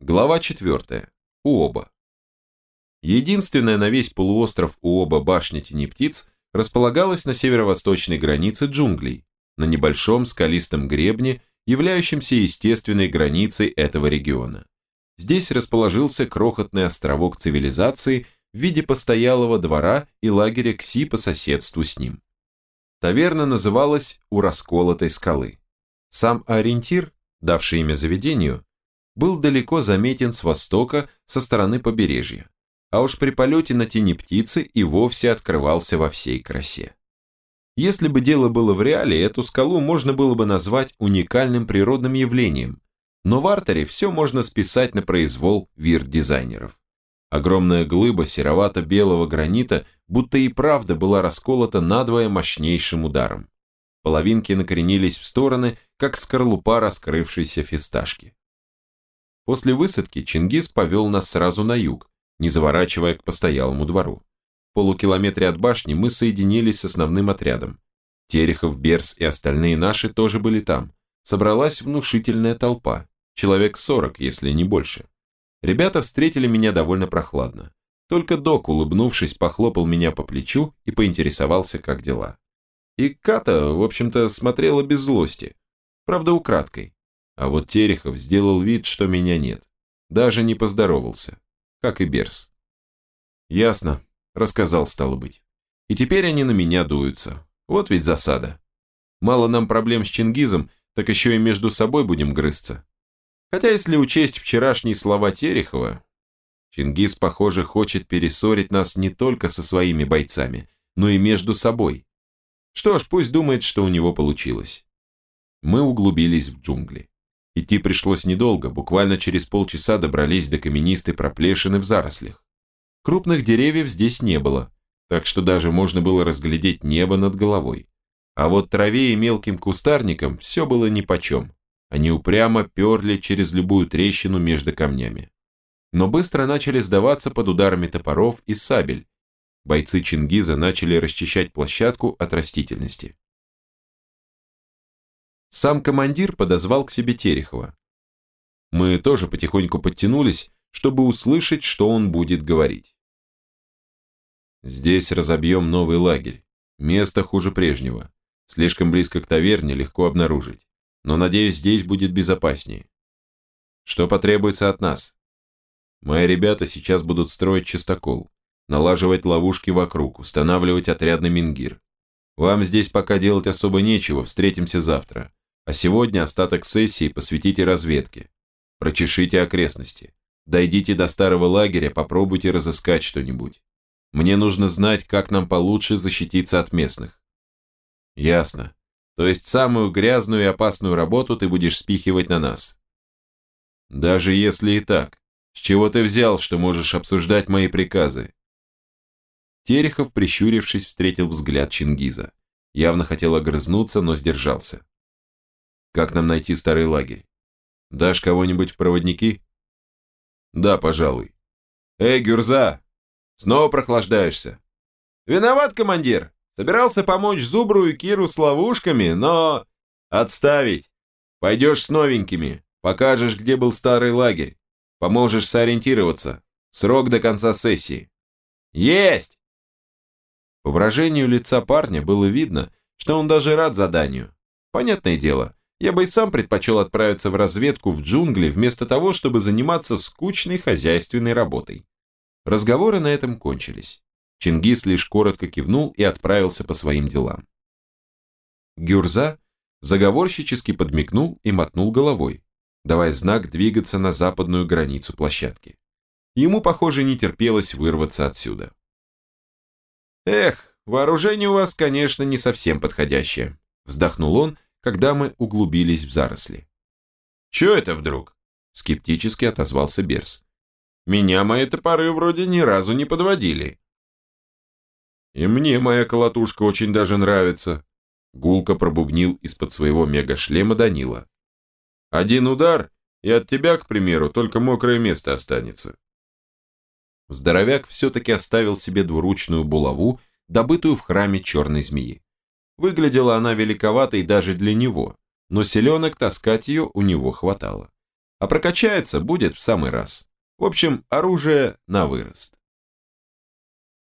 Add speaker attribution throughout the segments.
Speaker 1: Глава 4. Уоба. Единственная на весь полуостров Уоба башня Тени Птиц располагалась на северо-восточной границе джунглей, на небольшом скалистом гребне, являющемся естественной границей этого региона. Здесь расположился крохотный островок цивилизации в виде постоялого двора и лагеря Кси по соседству с ним. Таверна называлась «У расколотой скалы». Сам ориентир, давший имя заведению, был далеко заметен с востока, со стороны побережья, а уж при полете на тени птицы и вовсе открывался во всей красе. Если бы дело было в реале, эту скалу можно было бы назвать уникальным природным явлением, но в артере все можно списать на произвол вир-дизайнеров. Огромная глыба серовато-белого гранита будто и правда была расколота надвое мощнейшим ударом. Половинки накоренились в стороны, как скорлупа раскрывшейся фисташки. После высадки Чингис повел нас сразу на юг, не заворачивая к постоялому двору. В полукилометре от башни мы соединились с основным отрядом. Терехов, Берс и остальные наши тоже были там. Собралась внушительная толпа, человек 40, если не больше. Ребята встретили меня довольно прохладно. Только док, улыбнувшись, похлопал меня по плечу и поинтересовался, как дела. И Ката, в общем-то, смотрела без злости. Правда, украдкой. А вот Терехов сделал вид, что меня нет. Даже не поздоровался. Как и Берс. «Ясно», — рассказал, стало быть. «И теперь они на меня дуются. Вот ведь засада. Мало нам проблем с Чингизом, так еще и между собой будем грызться. Хотя если учесть вчерашние слова Терехова, Чингис, похоже, хочет перессорить нас не только со своими бойцами, но и между собой. Что ж, пусть думает, что у него получилось. Мы углубились в джунгли. Идти пришлось недолго, буквально через полчаса добрались до каменистой проплешины в зарослях. Крупных деревьев здесь не было, так что даже можно было разглядеть небо над головой. А вот траве и мелким кустарникам все было нипочем. Они упрямо перли через любую трещину между камнями. Но быстро начали сдаваться под ударами топоров и сабель. Бойцы Чингиза начали расчищать площадку от растительности. Сам командир подозвал к себе Терехова. Мы тоже потихоньку подтянулись, чтобы услышать, что он будет говорить. Здесь разобьем новый лагерь. Место хуже прежнего. Слишком близко к таверне, легко обнаружить. Но, надеюсь, здесь будет безопаснее. Что потребуется от нас? Мои ребята сейчас будут строить чистокол, налаживать ловушки вокруг, устанавливать отрядный мингир. Вам здесь пока делать особо нечего, встретимся завтра. А сегодня остаток сессии посвятите разведке. Прочешите окрестности. Дойдите до старого лагеря, попробуйте разыскать что-нибудь. Мне нужно знать, как нам получше защититься от местных. Ясно. То есть самую грязную и опасную работу ты будешь спихивать на нас. Даже если и так, с чего ты взял, что можешь обсуждать мои приказы? Терехов, прищурившись, встретил взгляд Чингиза. Явно хотел огрызнуться, но сдержался. Как нам найти старый лагерь? Дашь кого-нибудь в проводники? Да, пожалуй. Эй, Гюрза! Снова прохлаждаешься? Виноват, командир. Собирался помочь Зубру и Киру с ловушками, но... Отставить. Пойдешь с новенькими. Покажешь, где был старый лагерь. Поможешь сориентироваться. Срок до конца сессии. Есть! По выражению лица парня было видно, что он даже рад заданию. Понятное дело, я бы и сам предпочел отправиться в разведку в джунгли вместо того, чтобы заниматься скучной хозяйственной работой. Разговоры на этом кончились. Чингис лишь коротко кивнул и отправился по своим делам. Гюрза заговорщически подмигнул и мотнул головой, давая знак двигаться на западную границу площадки. Ему, похоже, не терпелось вырваться отсюда. «Эх, вооружение у вас, конечно, не совсем подходящее», вздохнул он когда мы углубились в заросли. «Чё это вдруг?» – скептически отозвался Берс. «Меня мои топоры вроде ни разу не подводили». «И мне моя колотушка очень даже нравится», – гулко пробубнил из-под своего мегашлема Данила. «Один удар, и от тебя, к примеру, только мокрое место останется». Здоровяк все-таки оставил себе двуручную булаву, добытую в храме черной змеи. Выглядела она великоватой даже для него, но селенок таскать ее у него хватало. А прокачается будет в самый раз. В общем, оружие на вырост.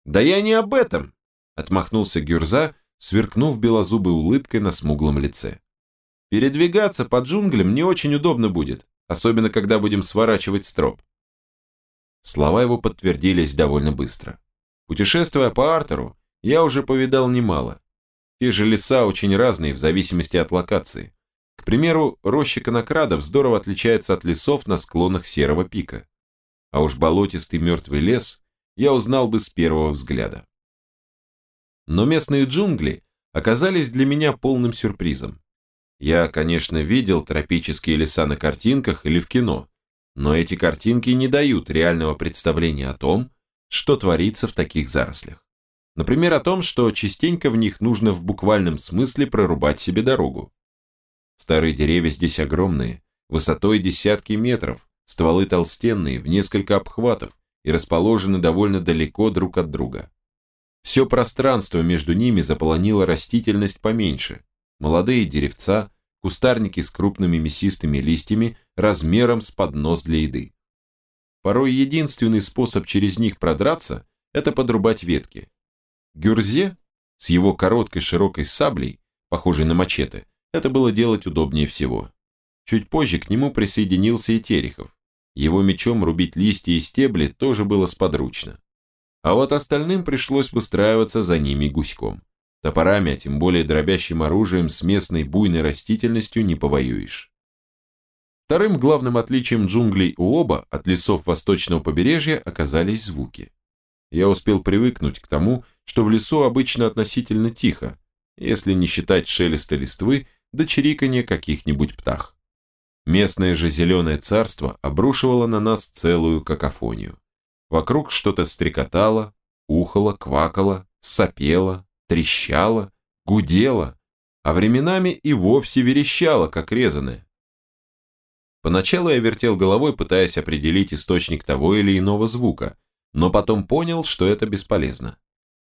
Speaker 1: «Да я не об этом!» – отмахнулся Гюрза, сверкнув белозубой улыбкой на смуглом лице. «Передвигаться по джунглям не очень удобно будет, особенно когда будем сворачивать строп». Слова его подтвердились довольно быстро. Путешествуя по Артеру, я уже повидал немало. Те же леса очень разные в зависимости от локации. К примеру, роща конокрадов здорово отличается от лесов на склонах Серого пика. А уж болотистый мертвый лес я узнал бы с первого взгляда. Но местные джунгли оказались для меня полным сюрпризом. Я, конечно, видел тропические леса на картинках или в кино, но эти картинки не дают реального представления о том, что творится в таких зарослях. Например, о том, что частенько в них нужно в буквальном смысле прорубать себе дорогу. Старые деревья здесь огромные, высотой десятки метров, стволы толстенные, в несколько обхватов и расположены довольно далеко друг от друга. Все пространство между ними заполонила растительность поменьше, молодые деревца, кустарники с крупными мясистыми листьями размером с поднос для еды. Порой единственный способ через них продраться – это подрубать ветки, Гюрзе с его короткой широкой саблей, похожей на мачете, это было делать удобнее всего. Чуть позже к нему присоединился и Терехов. Его мечом рубить листья и стебли тоже было сподручно. А вот остальным пришлось выстраиваться за ними гуськом. Топорами, а тем более дробящим оружием с местной буйной растительностью не повоюешь. Вторым главным отличием джунглей оба от лесов восточного побережья оказались звуки. Я успел привыкнуть к тому, что в лесу обычно относительно тихо, если не считать шелеста листвы до чириканья каких-нибудь птах. Местное же зеленое царство обрушивало на нас целую какофонию. Вокруг что-то стрекотало, ухало, квакало, сопело, трещало, гудело, а временами и вовсе верещало, как резаное. Поначалу я вертел головой, пытаясь определить источник того или иного звука, но потом понял, что это бесполезно.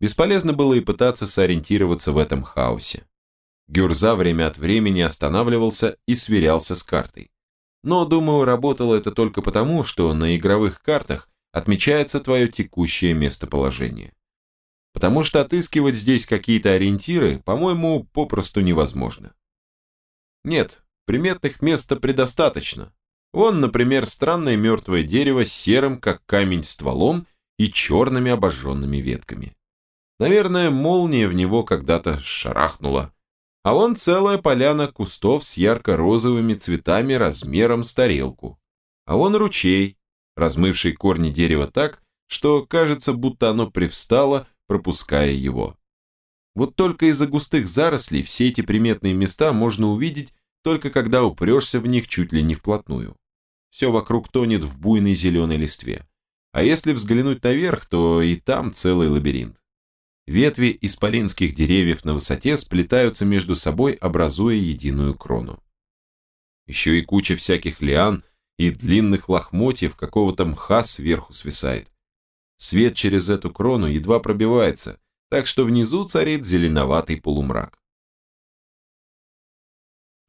Speaker 1: Бесполезно было и пытаться сориентироваться в этом хаосе. Гюрза время от времени останавливался и сверялся с картой. Но, думаю, работало это только потому, что на игровых картах отмечается твое текущее местоположение. Потому что отыскивать здесь какие-то ориентиры, по-моему, попросту невозможно. Нет, приметных мест предостаточно. Вон, например, странное мертвое дерево с серым, как камень, стволом и черными обожженными ветками. Наверное, молния в него когда-то шарахнула. А вон целая поляна кустов с ярко-розовыми цветами размером с тарелку. А вон ручей, размывший корни дерева так, что кажется, будто оно привстало, пропуская его. Вот только из-за густых зарослей все эти приметные места можно увидеть только когда упрешься в них чуть ли не вплотную. Все вокруг тонет в буйной зеленой листве. А если взглянуть наверх, то и там целый лабиринт. Ветви исполинских деревьев на высоте сплетаются между собой, образуя единую крону. Еще и куча всяких лиан и длинных лохмотьев какого-то мха сверху свисает. Свет через эту крону едва пробивается, так что внизу царит зеленоватый полумрак.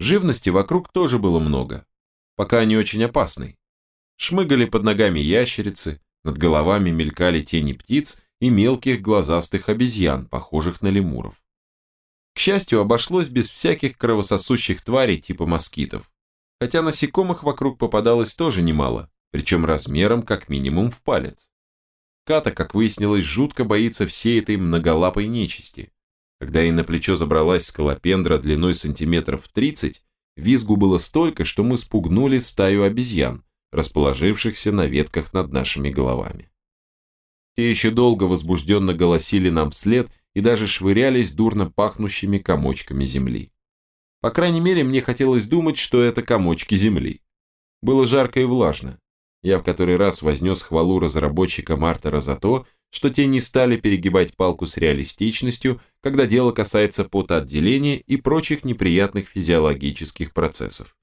Speaker 1: Живности вокруг тоже было много, пока не очень опасной. Шмыгали под ногами ящерицы, над головами мелькали тени птиц и мелких глазастых обезьян, похожих на лемуров. К счастью, обошлось без всяких кровососущих тварей типа москитов, хотя насекомых вокруг попадалось тоже немало, причем размером как минимум в палец. Ката, как выяснилось, жутко боится всей этой многолапой нечисти. Когда ей на плечо забралась скалопендра длиной сантиметров 30, визгу было столько, что мы спугнули стаю обезьян, расположившихся на ветках над нашими головами. Те еще долго возбужденно голосили нам вслед и даже швырялись дурно пахнущими комочками земли. По крайней мере, мне хотелось думать, что это комочки земли. Было жарко и влажно. Я в который раз вознес хвалу разработчикам Артера за то, что те не стали перегибать палку с реалистичностью, когда дело касается потоотделения и прочих неприятных физиологических процессов.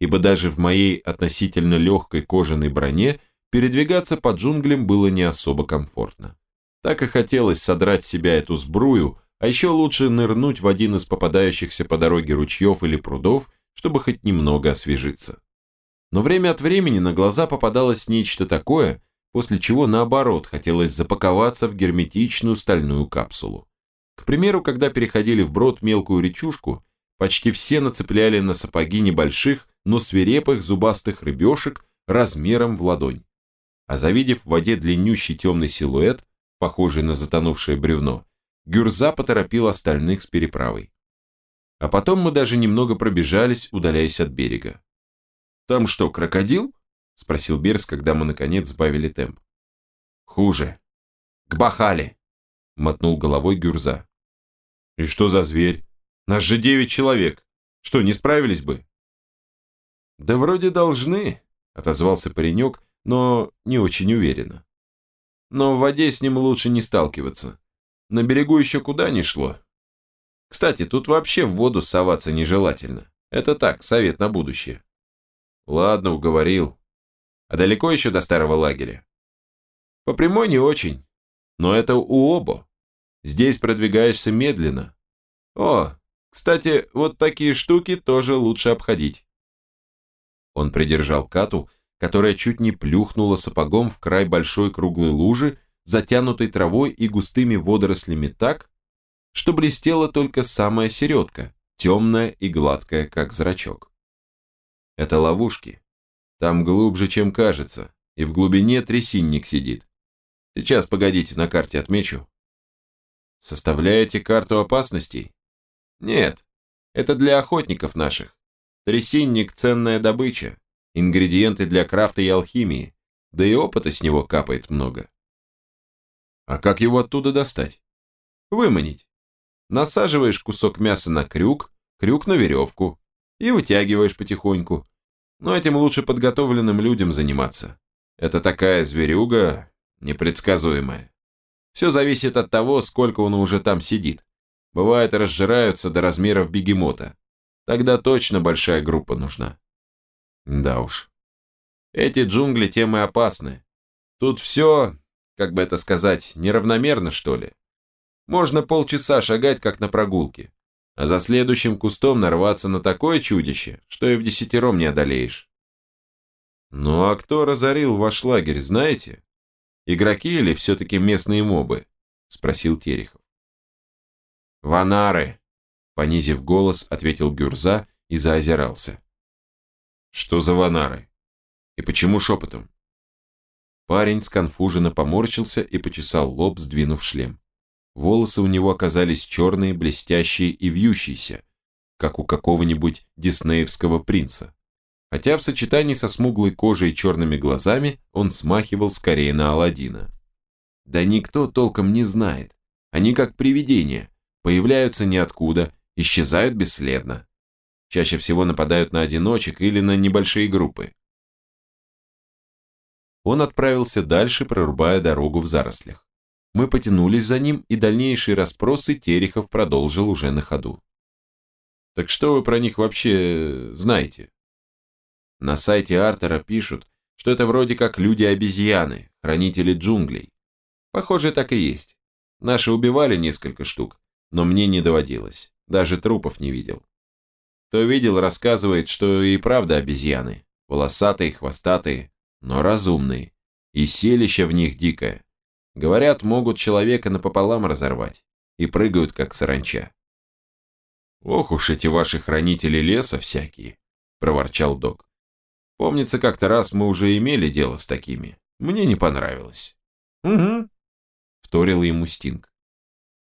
Speaker 1: Ибо даже в моей относительно легкой кожаной броне передвигаться по джунглям было не особо комфортно. Так и хотелось содрать с себя эту сбрую, а еще лучше нырнуть в один из попадающихся по дороге ручьев или прудов, чтобы хоть немного освежиться. Но время от времени на глаза попадалось нечто такое, после чего наоборот хотелось запаковаться в герметичную стальную капсулу. К примеру, когда переходили вброд мелкую речушку, почти все нацепляли на сапоги небольших, но свирепых зубастых рыбешек размером в ладонь. А завидев в воде длиннющий темный силуэт, похожий на затонувшее бревно, Гюрза поторопил остальных с переправой. А потом мы даже немного пробежались, удаляясь от берега. «Там что, крокодил?» – спросил Берс, когда мы наконец сбавили темп. «Хуже. К Бахале!» – мотнул головой Гюрза. «И что за зверь? Нас же девять человек. Что, не справились бы?» «Да вроде должны», – отозвался паренек, но не очень уверенно. «Но в воде с ним лучше не сталкиваться. На берегу еще куда ни шло. Кстати, тут вообще в воду соваться нежелательно. Это так, совет на будущее. Ладно, уговорил. А далеко еще до старого лагеря? По прямой не очень. Но это у Обо. Здесь продвигаешься медленно. О, кстати, вот такие штуки тоже лучше обходить. Он придержал Кату, которая чуть не плюхнула сапогом в край большой круглой лужи, затянутой травой и густыми водорослями так, что блестела только самая середка, темная и гладкая, как зрачок. Это ловушки. Там глубже, чем кажется, и в глубине трясинник сидит. Сейчас, погодите, на карте отмечу. Составляете карту опасностей? Нет, это для охотников наших. Трясинник – ценная добыча, ингредиенты для крафта и алхимии, да и опыта с него капает много. А как его оттуда достать? Выманить. Насаживаешь кусок мяса на крюк, крюк на веревку, и вытягиваешь потихоньку. Но этим лучше подготовленным людям заниматься. Это такая зверюга непредсказуемая. Все зависит от того, сколько он уже там сидит. Бывает, разжираются до размеров бегемота. Тогда точно большая группа нужна. Да уж. Эти джунгли темы опасны. Тут все, как бы это сказать, неравномерно, что ли. Можно полчаса шагать, как на прогулке а за следующим кустом нарваться на такое чудище, что и в десятером не одолеешь. Ну а кто разорил ваш лагерь, знаете? Игроки или все-таки местные мобы? Спросил Терехов. Ванары, понизив голос, ответил Гюрза и заозирался. Что за ванары? И почему шепотом? Парень сконфуженно поморщился и почесал лоб, сдвинув шлем. Волосы у него оказались черные, блестящие и вьющиеся, как у какого-нибудь диснеевского принца. Хотя в сочетании со смуглой кожей и черными глазами он смахивал скорее на Аладдина. Да никто толком не знает. Они как привидения, появляются ниоткуда, исчезают бесследно. Чаще всего нападают на одиночек или на небольшие группы. Он отправился дальше, прорубая дорогу в зарослях. Мы потянулись за ним, и дальнейшие расспросы Терехов продолжил уже на ходу. Так что вы про них вообще знаете? На сайте Артера пишут, что это вроде как люди-обезьяны, хранители джунглей. Похоже, так и есть. Наши убивали несколько штук, но мне не доводилось. Даже трупов не видел. Кто видел, рассказывает, что и правда обезьяны. Волосатые, хвостатые, но разумные. И селище в них дикое. Говорят, могут человека напополам разорвать. И прыгают, как саранча. «Ох уж эти ваши хранители леса всякие», – проворчал док. «Помнится, как-то раз мы уже имели дело с такими. Мне не понравилось». «Угу», – вторил ему Стинг.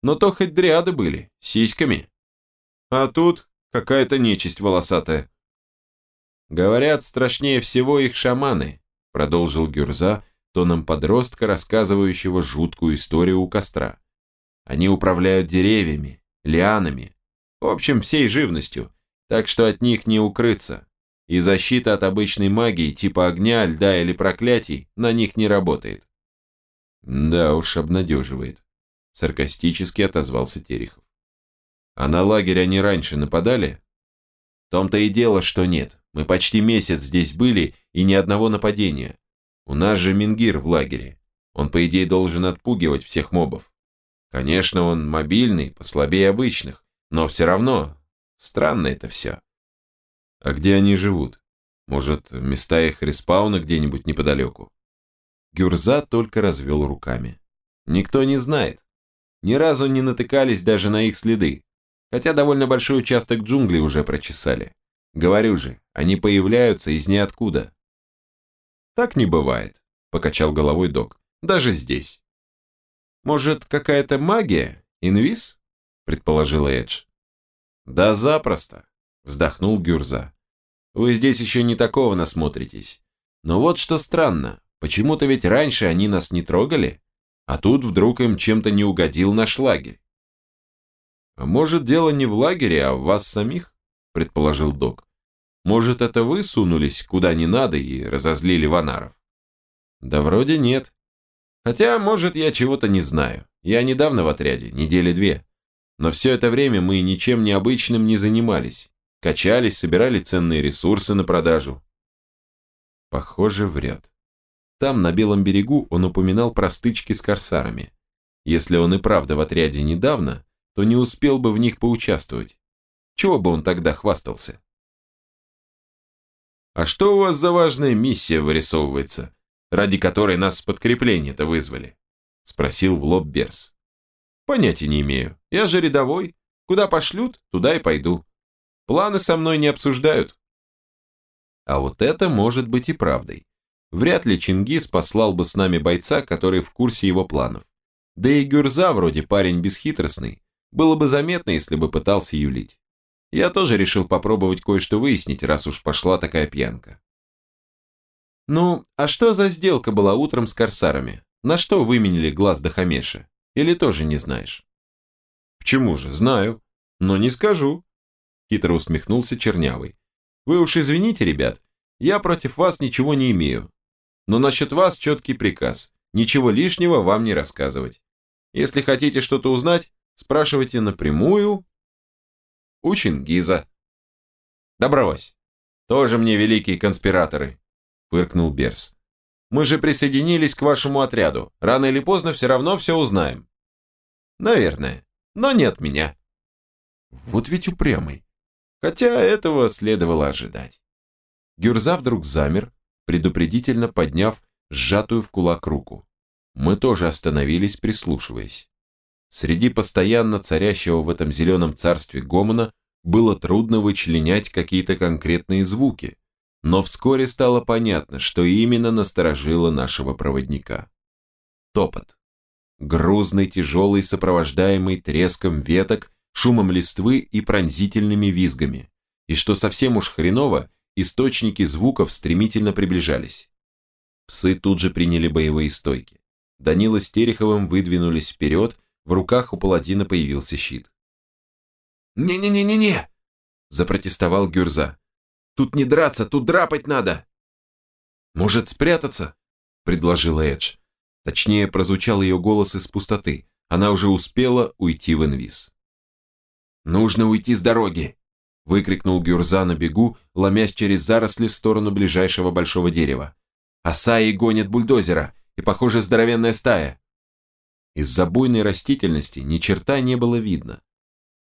Speaker 1: «Но то хоть дриады были, сиськами. А тут какая-то нечисть волосатая». «Говорят, страшнее всего их шаманы», – продолжил Гюрза, тоном подростка, рассказывающего жуткую историю у костра. Они управляют деревьями, лианами, в общем, всей живностью, так что от них не укрыться. И защита от обычной магии типа огня, льда или проклятий на них не работает. Да уж, обнадеживает. Саркастически отозвался Терехов. А на лагерь они раньше нападали? В том-то и дело, что нет. Мы почти месяц здесь были, и ни одного нападения. У нас же Мингир в лагере. Он, по идее, должен отпугивать всех мобов. Конечно, он мобильный, послабее обычных, но все равно странно это все. А где они живут? Может, места их респауна где-нибудь неподалеку? Гюрза только развел руками. Никто не знает. Ни разу не натыкались даже на их следы, хотя довольно большой участок джунглей уже прочесали. Говорю же, они появляются из ниоткуда. Так не бывает, покачал головой док, даже здесь. Может, какая-то магия, инвиз? предположил Эдж. Да запросто, вздохнул Гюрза. Вы здесь еще не такого насмотритесь. Но вот что странно, почему-то ведь раньше они нас не трогали, а тут вдруг им чем-то не угодил наш лагерь. А может, дело не в лагере, а в вас самих, предположил док. Может, это вы сунулись куда не надо и разозлили ванаров? Да вроде нет. Хотя, может, я чего-то не знаю. Я недавно в отряде, недели две. Но все это время мы ничем необычным не занимались. Качались, собирали ценные ресурсы на продажу. Похоже, вряд. Там, на Белом берегу, он упоминал про стычки с корсарами. Если он и правда в отряде недавно, то не успел бы в них поучаствовать. Чего бы он тогда хвастался? «А что у вас за важная миссия вырисовывается, ради которой нас подкрепление-то вызвали?» Спросил в лоб Берс. «Понятия не имею. Я же рядовой. Куда пошлют, туда и пойду. Планы со мной не обсуждают. А вот это может быть и правдой. Вряд ли Чингис послал бы с нами бойца, который в курсе его планов. Да и Гюрза вроде парень бесхитростный. Было бы заметно, если бы пытался юлить. Я тоже решил попробовать кое-что выяснить, раз уж пошла такая пьянка. Ну, а что за сделка была утром с корсарами? На что выменили глаз до? Или тоже не знаешь? Почему же, знаю, но не скажу. Хитро усмехнулся Чернявый. Вы уж извините, ребят, я против вас ничего не имею. Но насчет вас четкий приказ. Ничего лишнего вам не рассказывать. Если хотите что-то узнать, спрашивайте напрямую у Чингиза. Да. Тоже мне великие конспираторы, фыркнул Берс. Мы же присоединились к вашему отряду. Рано или поздно все равно все узнаем. Наверное. Но нет меня. Вот ведь упрямый хотя этого следовало ожидать. Гюрза вдруг замер, предупредительно подняв сжатую в кулак руку. Мы тоже остановились, прислушиваясь. Среди постоянно царящего в этом зеленом царстве гомона было трудно вычленять какие-то конкретные звуки, но вскоре стало понятно, что именно насторожило нашего проводника. Топот. Грузный, тяжелый, сопровождаемый треском веток шумом листвы и пронзительными визгами. И что совсем уж хреново, источники звуков стремительно приближались. Псы тут же приняли боевые стойки. Данила с Тереховым выдвинулись вперед, в руках у паладина появился щит. «Не-не-не-не-не!» – запротестовал Гюрза. «Тут не драться, тут драпать надо!» «Может, спрятаться?» – предложила Эдж. Точнее, прозвучал ее голос из пустоты. Она уже успела уйти в инвиз. «Нужно уйти с дороги!» – выкрикнул Гюрза на бегу, ломясь через заросли в сторону ближайшего большого дерева. «Асаи гонят бульдозера, и, похоже, здоровенная стая!» Из-за буйной растительности ни черта не было видно.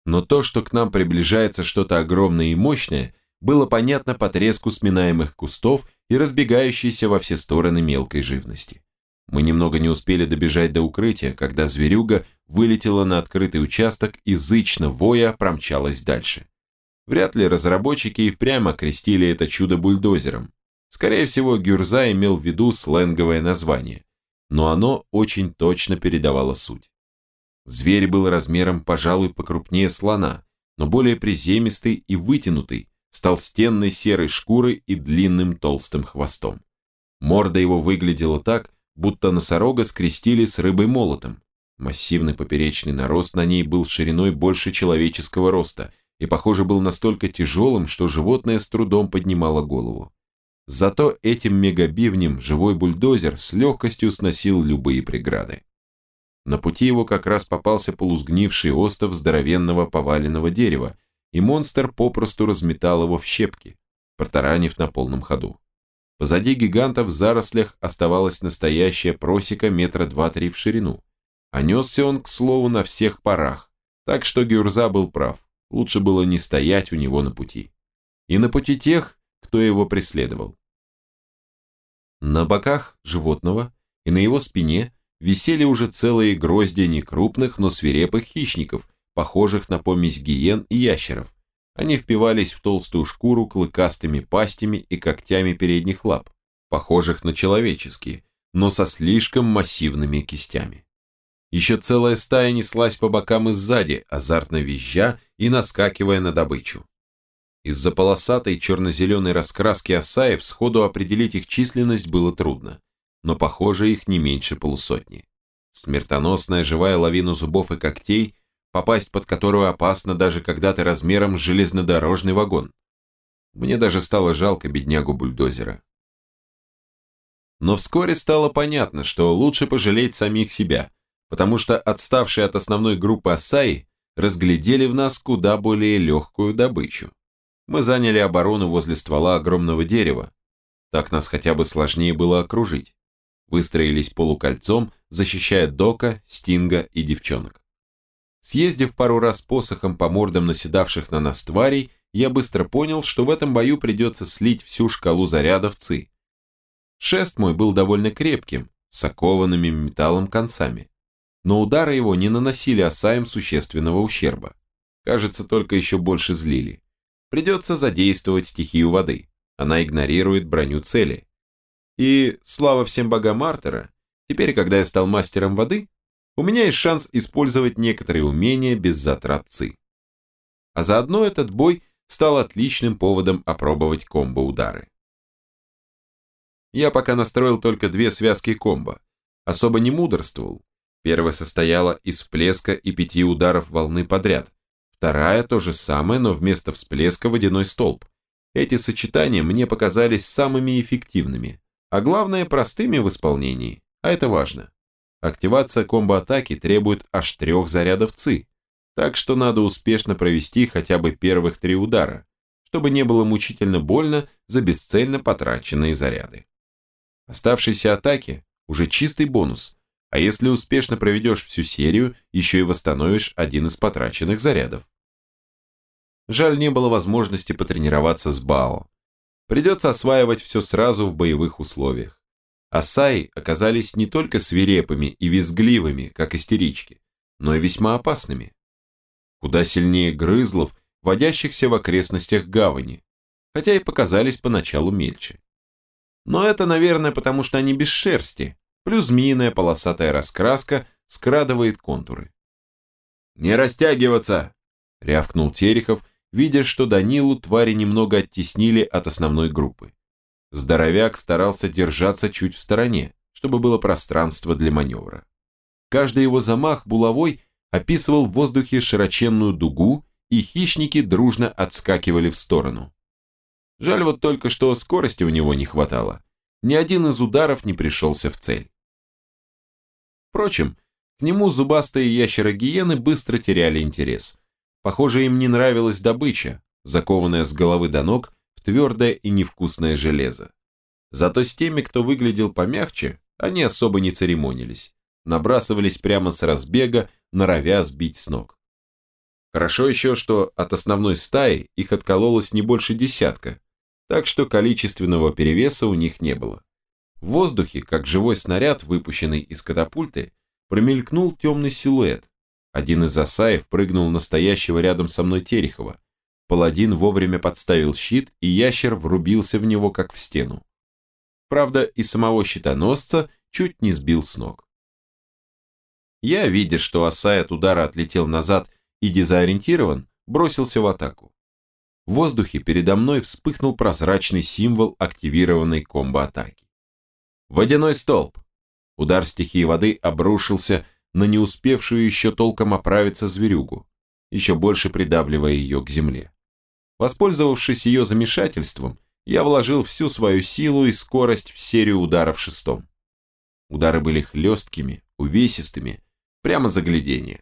Speaker 1: Но то, что к нам приближается что-то огромное и мощное, было понятно по треску сминаемых кустов и разбегающейся во все стороны мелкой живности. Мы немного не успели добежать до укрытия, когда зверюга вылетела на открытый участок и зычно воя промчалась дальше. Вряд ли разработчики и впрямь окрестили это чудо бульдозером. Скорее всего, Гюрза имел в виду сленговое название, но оно очень точно передавало суть. Зверь был размером, пожалуй, покрупнее слона, но более приземистый и вытянутый, с толстенной серой шкурой и длинным толстым хвостом. Морда его выглядела так, будто носорога скрестили с рыбой молотом. Массивный поперечный нарост на ней был шириной больше человеческого роста и, похоже, был настолько тяжелым, что животное с трудом поднимало голову. Зато этим мегабивнем живой бульдозер с легкостью сносил любые преграды. На пути его как раз попался полузгнивший остов здоровенного поваленного дерева, и монстр попросту разметал его в щепки, протаранив на полном ходу. Позади гиганта в зарослях оставалась настоящая просека метра два-три в ширину. А несся он, к слову, на всех парах, так что Гюрза был прав, лучше было не стоять у него на пути. И на пути тех, кто его преследовал. На боках животного и на его спине висели уже целые грозди некрупных, но свирепых хищников, похожих на помесь гиен и ящеров. Они впивались в толстую шкуру клыкастыми пастями и когтями передних лап, похожих на человеческие, но со слишком массивными кистями. Еще целая стая неслась по бокам и сзади, азартно визжа и наскакивая на добычу. Из-за полосатой черно-зеленой раскраски осаев сходу определить их численность было трудно, но похоже их не меньше полусотни. Смертоносная живая лавина зубов и когтей, попасть под которую опасно даже когда ты размером с железнодорожный вагон. Мне даже стало жалко беднягу-бульдозера. Но вскоре стало понятно, что лучше пожалеть самих себя, потому что отставшие от основной группы Асаи разглядели в нас куда более легкую добычу. Мы заняли оборону возле ствола огромного дерева, так нас хотя бы сложнее было окружить. Выстроились полукольцом, защищая Дока, Стинга и девчонок. Съездив пару раз посохом по мордам наседавших на нас тварей, я быстро понял, что в этом бою придется слить всю шкалу зарядов ЦИ. Шест мой был довольно крепким, с окованными металлом концами но удары его не наносили осаям существенного ущерба. Кажется, только еще больше злили. Придется задействовать стихию воды. Она игнорирует броню цели. И, слава всем богам Артера, теперь, когда я стал мастером воды, у меня есть шанс использовать некоторые умения без затрат ЦИ. А заодно этот бой стал отличным поводом опробовать комбо-удары. Я пока настроил только две связки комбо, особо не мудрствовал, Первая состояла из всплеска и пяти ударов волны подряд. Вторая то же самое, но вместо всплеска водяной столб. Эти сочетания мне показались самыми эффективными, а главное простыми в исполнении, а это важно. Активация комбо-атаки требует аж трех зарядов ЦИ, так что надо успешно провести хотя бы первых три удара, чтобы не было мучительно больно за бесцельно потраченные заряды. Оставшиеся атаки – уже чистый бонус – а если успешно проведешь всю серию, еще и восстановишь один из потраченных зарядов. Жаль, не было возможности потренироваться с Бао. Придется осваивать все сразу в боевых условиях. Асаи оказались не только свирепыми и визгливыми, как истерички, но и весьма опасными. Куда сильнее грызлов, водящихся в окрестностях гавани, хотя и показались поначалу мельче. Но это, наверное, потому что они без шерсти, плюс змеиная полосатая раскраска скрадывает контуры. «Не растягиваться!» – рявкнул Терехов, видя, что Данилу твари немного оттеснили от основной группы. Здоровяк старался держаться чуть в стороне, чтобы было пространство для маневра. Каждый его замах булавой описывал в воздухе широченную дугу, и хищники дружно отскакивали в сторону. Жаль вот только, что скорости у него не хватало. Ни один из ударов не пришелся в цель. Впрочем, к нему зубастые ящеры-гиены быстро теряли интерес. Похоже, им не нравилась добыча, закованная с головы до ног в твердое и невкусное железо. Зато с теми, кто выглядел помягче, они особо не церемонились. Набрасывались прямо с разбега, норовя сбить с ног. Хорошо еще, что от основной стаи их откололось не больше десятка, так что количественного перевеса у них не было. В воздухе, как живой снаряд, выпущенный из катапульты, промелькнул темный силуэт. Один из осаев прыгнул настоящего рядом со мной Терехова. Паладин вовремя подставил щит, и ящер врубился в него, как в стену. Правда, и самого щитоносца чуть не сбил с ног. Я, видя, что осай от удара отлетел назад и дезориентирован, бросился в атаку. В воздухе передо мной вспыхнул прозрачный символ активированной комбо-атаки. Водяной столб. Удар стихии воды обрушился на не успевшую еще толком оправиться зверюгу, еще больше придавливая ее к земле. Воспользовавшись ее замешательством, я вложил всю свою силу и скорость в серию ударов шестом. Удары были хлесткими, увесистыми, прямо загляденье.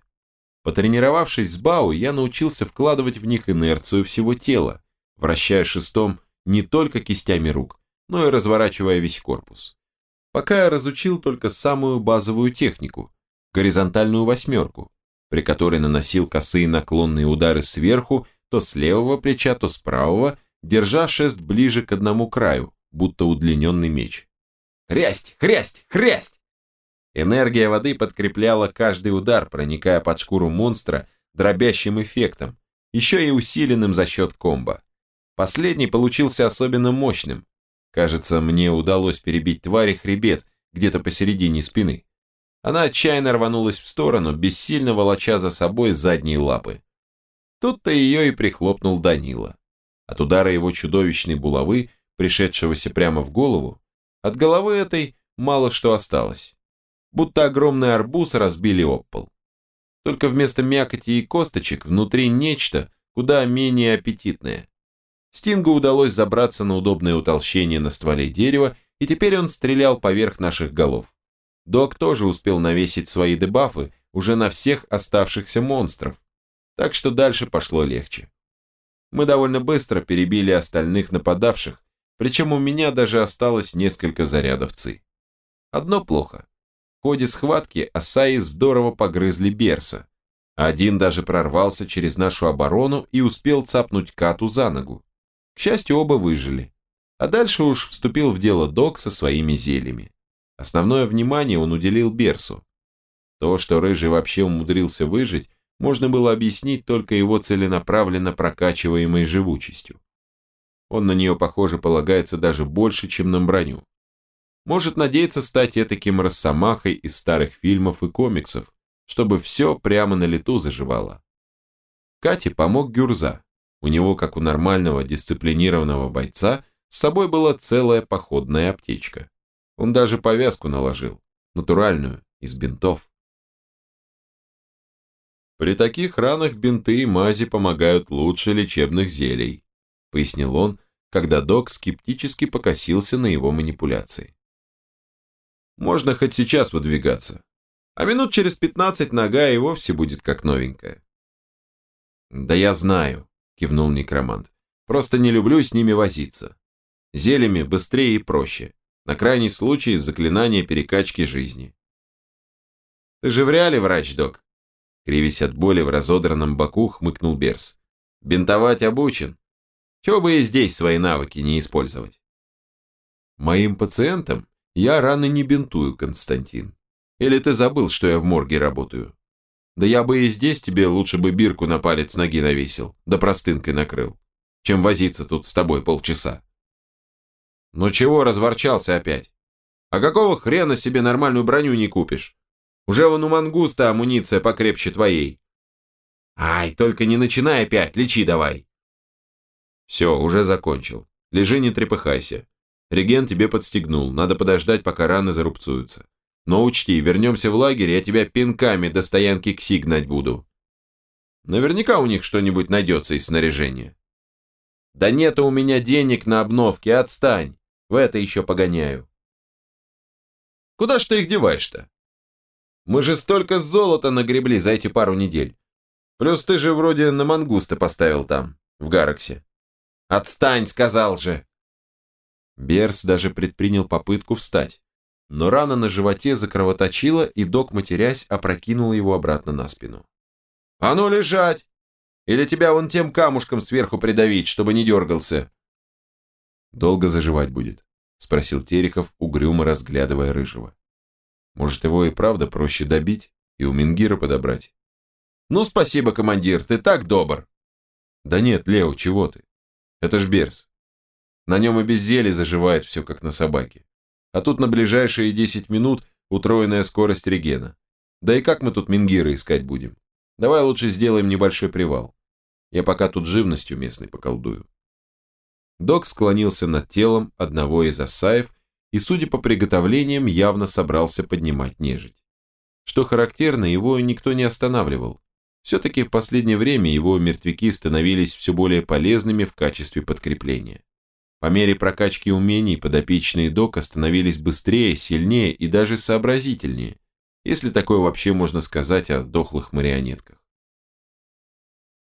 Speaker 1: Потренировавшись с Бау, я научился вкладывать в них инерцию всего тела, вращая шестом не только кистями рук, но и разворачивая весь корпус пока я разучил только самую базовую технику – горизонтальную восьмерку, при которой наносил косые наклонные удары сверху, то с левого плеча, то с правого, держа шест ближе к одному краю, будто удлиненный меч. «Хрясть! Хрясть! Хрясть!» Энергия воды подкрепляла каждый удар, проникая под шкуру монстра дробящим эффектом, еще и усиленным за счет комбо. Последний получился особенно мощным. Кажется, мне удалось перебить твари хребет где-то посередине спины. Она отчаянно рванулась в сторону, бессильно волоча за собой задние лапы. Тут-то ее и прихлопнул Данила. От удара его чудовищной булавы, пришедшегося прямо в голову, от головы этой мало что осталось. Будто огромный арбуз разбили об пол. Только вместо мякоти и косточек внутри нечто куда менее аппетитное. Стингу удалось забраться на удобное утолщение на стволе дерева, и теперь он стрелял поверх наших голов. Док тоже успел навесить свои дебафы уже на всех оставшихся монстров, так что дальше пошло легче. Мы довольно быстро перебили остальных нападавших, причем у меня даже осталось несколько зарядов ЦИ. Одно плохо. В ходе схватки Асаи здорово погрызли Берса. Один даже прорвался через нашу оборону и успел цапнуть Кату за ногу. К счастью, оба выжили. А дальше уж вступил в дело Док со своими зельями. Основное внимание он уделил Берсу. То, что Рыжий вообще умудрился выжить, можно было объяснить только его целенаправленно прокачиваемой живучестью. Он на нее, похоже, полагается даже больше, чем на броню. Может надеяться стать этаким росомахой из старых фильмов и комиксов, чтобы все прямо на лету заживало. Кате помог Гюрза. У него, как у нормального дисциплинированного бойца, с собой была целая походная аптечка. Он даже повязку наложил, натуральную, из бинтов. При таких ранах бинты и мази помогают лучше лечебных зелий, пояснил он, когда док скептически покосился на его манипуляции. Можно хоть сейчас выдвигаться, а минут через пятнадцать нога и вовсе будет как новенькая. Да я знаю, кивнул некромант, просто не люблю с ними возиться. Зельями быстрее и проще, на крайний случай заклинание перекачки жизни. Ты же в реале врач, док? Кривясь от боли в разодранном боку, хмыкнул Берс. Бинтовать обучен. Чего бы и здесь свои навыки не использовать? Моим пациентам я раны не бинтую, Константин. Или ты забыл, что я в морге работаю? Да я бы и здесь тебе лучше бы бирку на палец ноги навесил, да простынкой накрыл, чем возиться тут с тобой полчаса. Ну чего разворчался опять? А какого хрена себе нормальную броню не купишь? Уже вон у мангуста амуниция покрепче твоей. Ай, только не начинай опять, лечи давай. Все, уже закончил. Лежи, не трепыхайся. Реген тебе подстегнул, надо подождать, пока раны зарубцуются. Но учти, вернемся в лагерь, я тебя пинками до стоянки КСИ гнать буду. Наверняка у них что-нибудь найдется из снаряжения. Да нету у меня денег на обновки, отстань. В это еще погоняю. Куда ж ты их деваешь-то? Мы же столько золота нагребли за эти пару недель. Плюс ты же вроде на мангуста поставил там, в Гараксе. Отстань, сказал же. Берс даже предпринял попытку встать, но рана на животе закровоточила, и док, матерясь, опрокинул его обратно на спину. «А ну лежать! Или тебя вон тем камушком сверху придавить, чтобы не дергался!» «Долго заживать будет?» – спросил Терехов, угрюмо разглядывая Рыжего. Может, его и правда проще добить и у Мингира подобрать? Ну, спасибо, командир, ты так добр. Да нет, Лео, чего ты? Это ж Берс. На нем и без зелья заживает все, как на собаке. А тут на ближайшие 10 минут утроенная скорость регена. Да и как мы тут Мингира искать будем? Давай лучше сделаем небольшой привал. Я пока тут живностью местной поколдую. Док склонился над телом одного из осаев и, судя по приготовлениям, явно собрался поднимать нежить. Что характерно, его никто не останавливал. Все-таки в последнее время его мертвяки становились все более полезными в качестве подкрепления. По мере прокачки умений подопечные Дока становились быстрее, сильнее и даже сообразительнее, если такое вообще можно сказать о дохлых марионетках.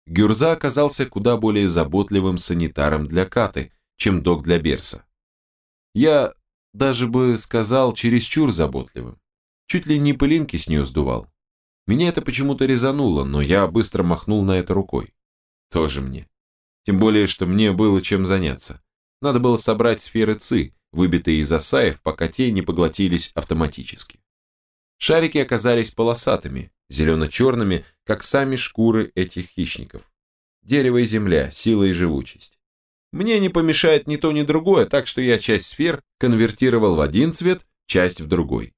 Speaker 1: Гюрза оказался куда более заботливым санитаром для Каты, чем Док для Берса. Я даже бы сказал, чересчур заботливым. Чуть ли не пылинки с нее сдувал. Меня это почему-то резануло, но я быстро махнул на это рукой. Тоже мне. Тем более, что мне было чем заняться. Надо было собрать сферы ЦИ, выбитые из осаев, пока те не поглотились автоматически. Шарики оказались полосатыми, зелено-черными, как сами шкуры этих хищников. Дерево и земля, сила и живучесть. Мне не помешает ни то, ни другое, так что я часть сфер конвертировал в один цвет, часть в другой.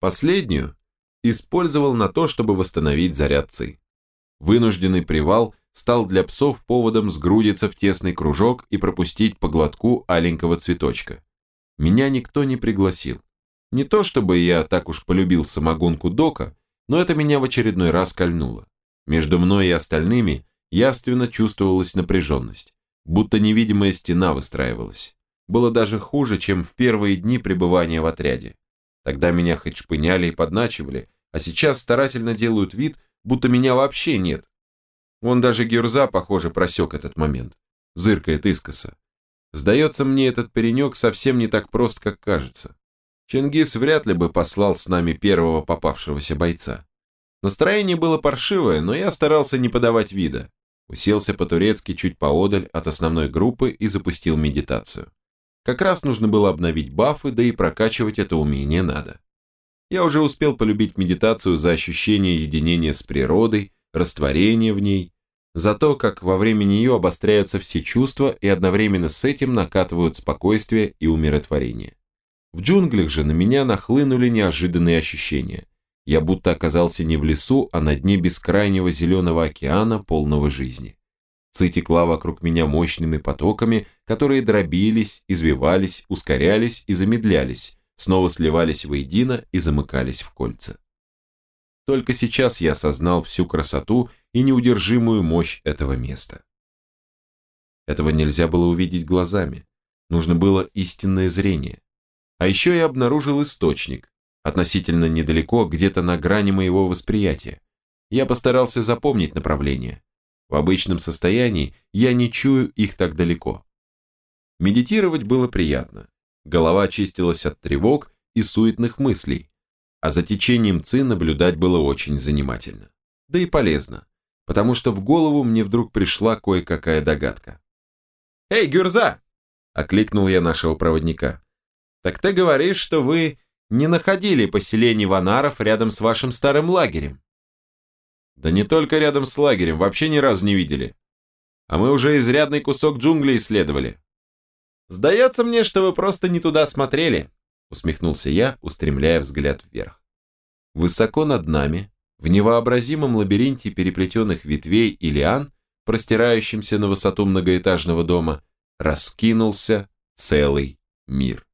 Speaker 1: Последнюю использовал на то, чтобы восстановить заряд ЦИ. Вынужденный привал стал для псов поводом сгрудиться в тесный кружок и пропустить по глотку аленького цветочка. Меня никто не пригласил. Не то чтобы я так уж полюбил самогонку Дока, но это меня в очередной раз кольнуло. Между мной и остальными явственно чувствовалась напряженность, будто невидимая стена выстраивалась. Было даже хуже, чем в первые дни пребывания в отряде. Тогда меня хоть шпыняли и подначивали, а сейчас старательно делают вид, будто меня вообще нет. Вон даже Гюрза, похоже, просек этот момент. Зыркает искоса. Сдается мне, этот паренек совсем не так прост, как кажется. Чингис вряд ли бы послал с нами первого попавшегося бойца. Настроение было паршивое, но я старался не подавать вида. Уселся по-турецки чуть поодаль от основной группы и запустил медитацию. Как раз нужно было обновить бафы, да и прокачивать это умение надо. Я уже успел полюбить медитацию за ощущение единения с природой, растворение в ней, за то, как во время нее обостряются все чувства и одновременно с этим накатывают спокойствие и умиротворение. В джунглях же на меня нахлынули неожиданные ощущения. Я будто оказался не в лесу, а на дне бескрайнего зеленого океана, полного жизни. Ци текла вокруг меня мощными потоками, которые дробились, извивались, ускорялись и замедлялись, снова сливались воедино и замыкались в кольца. Только сейчас я осознал всю красоту и неудержимую мощь этого места. Этого нельзя было увидеть глазами. Нужно было истинное зрение. А еще я обнаружил источник, относительно недалеко, где-то на грани моего восприятия. Я постарался запомнить направление. В обычном состоянии я не чую их так далеко. Медитировать было приятно. Голова очистилась от тревог и суетных мыслей, а за течением ЦИ наблюдать было очень занимательно. Да и полезно, потому что в голову мне вдруг пришла кое-какая догадка. «Эй, Гюрза!» – окликнул я нашего проводника. «Так ты говоришь, что вы не находили поселений ванаров рядом с вашим старым лагерем?» Да не только рядом с лагерем, вообще ни разу не видели. А мы уже изрядный кусок джунглей исследовали. Сдается мне, что вы просто не туда смотрели, усмехнулся я, устремляя взгляд вверх. Высоко над нами, в невообразимом лабиринте переплетенных ветвей и лиан, простирающимся на высоту многоэтажного дома, раскинулся целый мир.